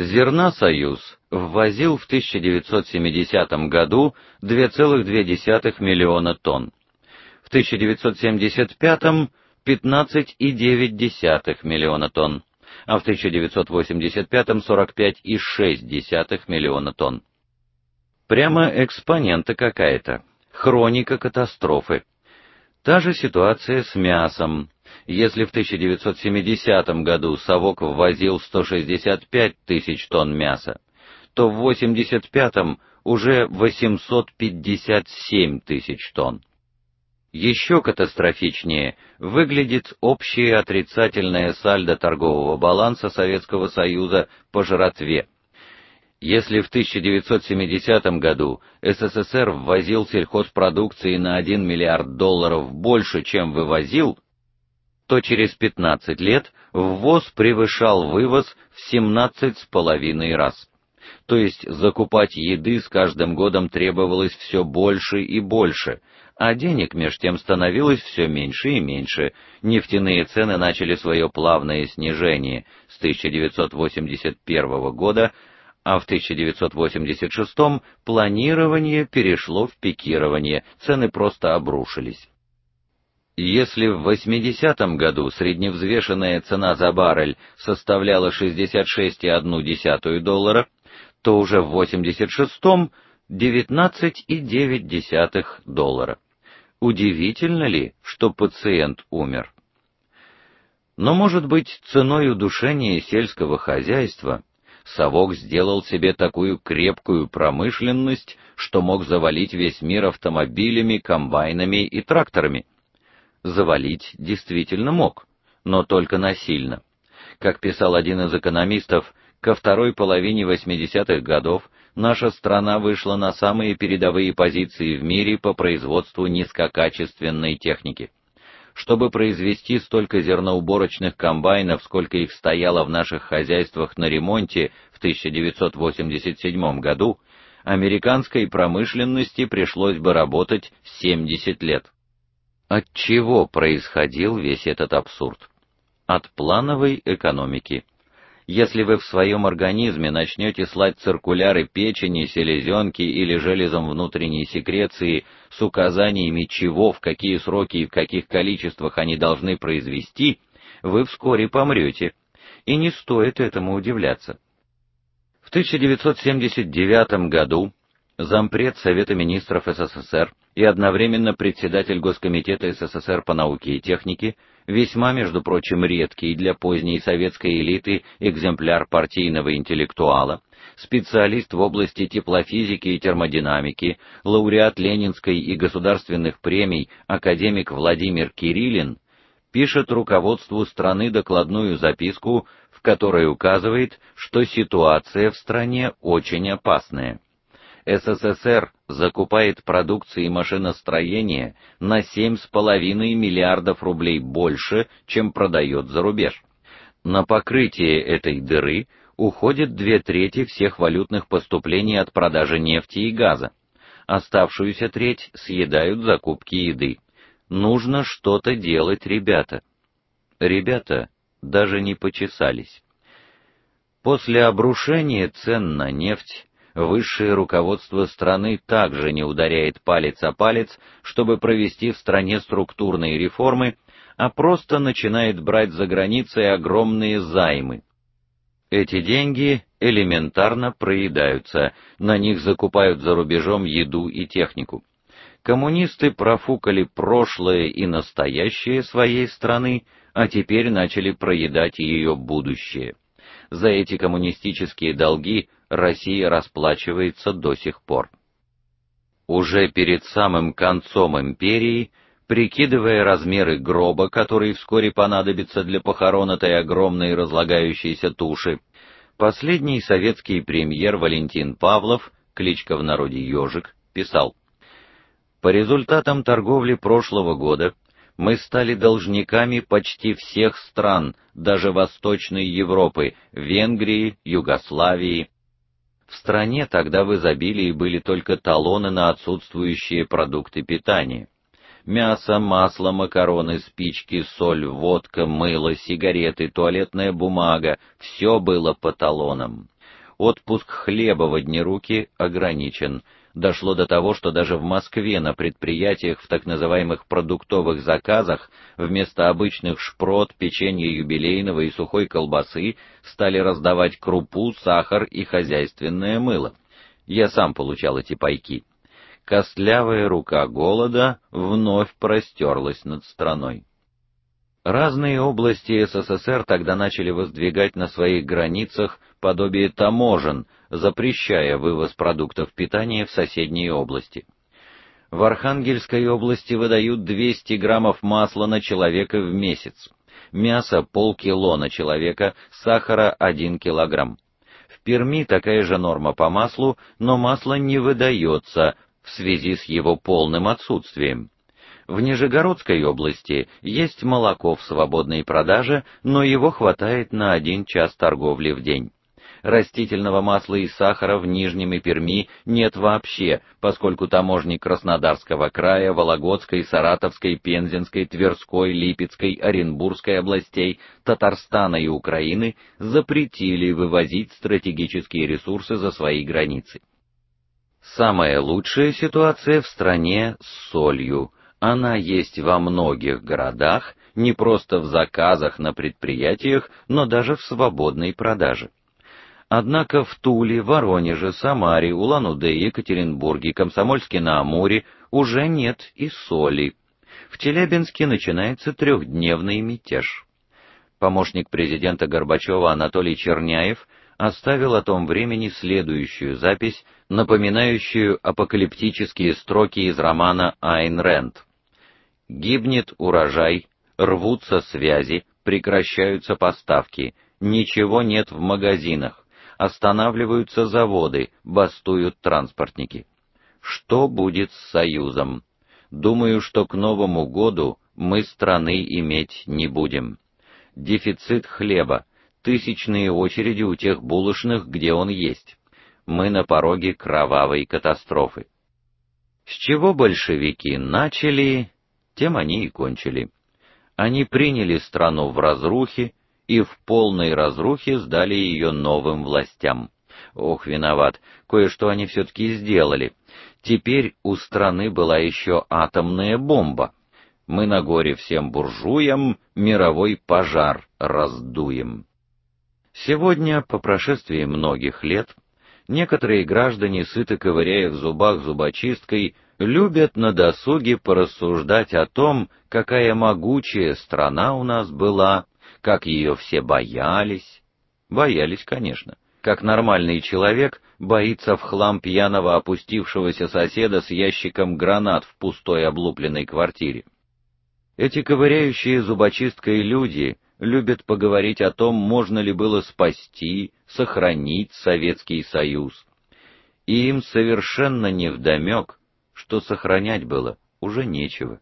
Зерна Союз ввозил в 1970 году 2,2 миллиона тонн. В 1975 15,9 миллиона тонн, а в 1985 45,6 миллиона тонн. Прямо экспонента какая-то, хроника катастрофы. Та же ситуация с мясом. Если в 1970 году совок ввозил 165 тысяч тонн мяса, то в 85-м уже 857 тысяч тонн. Еще катастрофичнее выглядит общее отрицательное сальдо торгового баланса Советского Союза по жратве. Если в 1970 году СССР ввозил сельхозпродукции на 1 миллиард долларов больше, чем вывозил, то через 15 лет ввоз превышал вывоз в 17,5 раз. То есть закупать еды с каждым годом требовалось все больше и больше, а денег меж тем становилось все меньше и меньше. Нефтяные цены начали свое плавное снижение с 1981 года а в 1986 планирование перешло в пикирование, цены просто обрушились. Если в 80 году средневзвешенная цена за баррель составляла 66,1 доллара, то уже в 86-м 19,9 доллара. Удивительно ли, что пациент умер? Но, может быть, ценой удушения сельского хозяйства совок сделал себе такую крепкую промышленность, что мог завалить весь мир автомобилями, комбайнами и тракторами. Завалить действительно мог, но только насильно. Как писал один из экономистов, ко второй половине 80-х годов наша страна вышла на самые передовые позиции в мире по производству низкокачественной техники. Чтобы произвести столько зерноуборочных комбайнов, сколько их стояло в наших хозяйствах на ремонте в 1987 году, американской промышленности пришлось бы работать 70 лет. От чего происходил весь этот абсурд? От плановой экономики. Если вы в своем организме начнете слать циркуляры печени, селезенки или железом внутренней секреции с указаниями чего, в какие сроки и в каких количествах они должны произвести, вы вскоре помрете. И не стоит этому удивляться. В 1979 году зампред Совета министров СССР и одновременно председатель Госкомитета СССР по науке и технике, весьма, между прочим, редкий для поздней советской элиты экземпляр партийного интеллектуала, специалист в области теплофизики и термодинамики, лауреат Ленинской и государственных премий академик Владимир Кириллин, пишет руководству страны докладную записку, в которой указывает, что ситуация в стране очень опасная. СССР закупает продукции машиностроения на 7,5 миллиардов рублей больше, чем продает за рубеж. На покрытие этой дыры уходит две трети всех валютных поступлений от продажи нефти и газа. Оставшуюся треть съедают закупки еды. Нужно что-то делать, ребята. Ребята даже не почесались. После обрушения цен на нефть высшее руководство страны также не ударяет палец о палец, чтобы провести в стране структурные реформы, а просто начинает брать за границей огромные займы. Эти деньги элементарно проедаются, на них закупают за рубежом еду и технику. Коммунисты профукали прошлое и настоящее своей страны, а теперь начали проедать ее будущее. За эти коммунистические долги Россия расплачивается до сих пор. Уже перед самым концом империи, прикидывая размеры гроба, который вскоре понадобится для похорон этой огромной разлагающейся туши, последний советский премьер Валентин Павлов, кличка в народе Ёжик, писал: По результатам торговли прошлого года мы стали должниками почти всех стран, даже Восточной Европы, Венгрии, Югославии, в стране тогда в изобилии были только талоны на отсутствующие продукты питания. Мясо, масло, макароны, спички, соль, водка, мыло, сигареты, туалетная бумага все было по талонам. отпуск хлеба в одни руки ограничен. Дошло до того, что даже в Москве на предприятиях в так называемых продуктовых заказах вместо обычных шпрот, печенья юбилейного и сухой колбасы стали раздавать крупу, сахар и хозяйственное мыло. Я сам получал эти пайки. Костлявая рука голода вновь простерлась над страной. Разные области СССР тогда начали воздвигать на своих границах подобие таможен, запрещая вывоз продуктов питания в соседние области. В Архангельской области выдают 200 граммов масла на человека в месяц, мяса полкило на человека, сахара 1 килограмм. В Перми такая же норма по маслу, но масло не выдается в связи с его полным отсутствием. В Нижегородской области есть молоко в свободной продаже, но его хватает на один час торговли в день. Растительного масла и сахара в Нижнем и Перми нет вообще, поскольку таможни Краснодарского края, Вологодской, Саратовской, Пензенской, Тверской, Липецкой, Оренбургской областей, Татарстана и Украины запретили вывозить стратегические ресурсы за свои границы. Самая лучшая ситуация в стране с солью. Она есть во многих городах, не просто в заказах на предприятиях, но даже в свободной продаже. Однако в Туле, Воронеже, Самаре, Улан-Удэ, Екатеринбурге, Комсомольске-на-Амуре уже нет и соли. В Челябинске начинается трехдневный мятеж. Помощник президента Горбачева Анатолий Черняев оставил о том времени следующую запись, напоминающую апокалиптические строки из романа Айн Рэнд. Гибнет урожай, рвутся связи, прекращаются поставки, ничего нет в магазинах, останавливаются заводы, бастуют транспортники. Что будет с союзом? Думаю, что к Новому году мы страны иметь не будем. Дефицит хлеба, тысячные очереди у тех булочных, где он есть. Мы на пороге кровавой катастрофы. С чего большевики начали, тем они и кончили. Они приняли страну в разрухе и в полной разрухе сдали ее новым властям. Ох, виноват, кое-что они все таки сделали. Теперь у страны была еще атомная бомба. Мы на горе всем буржуям мировой пожар раздуем. Сегодня, по прошествии многих лет, некоторые граждане, сыто ковыряя в зубах зубочисткой, любят на досуге порассуждать о том, какая могучая страна у нас была, как ее все боялись. Боялись, конечно. Как нормальный человек боится в хлам пьяного опустившегося соседа с ящиком гранат в пустой облупленной квартире. Эти ковыряющие зубочисткой люди любят поговорить о том, можно ли было спасти, сохранить Советский Союз. И им совершенно невдомек, что сохранять было уже нечего.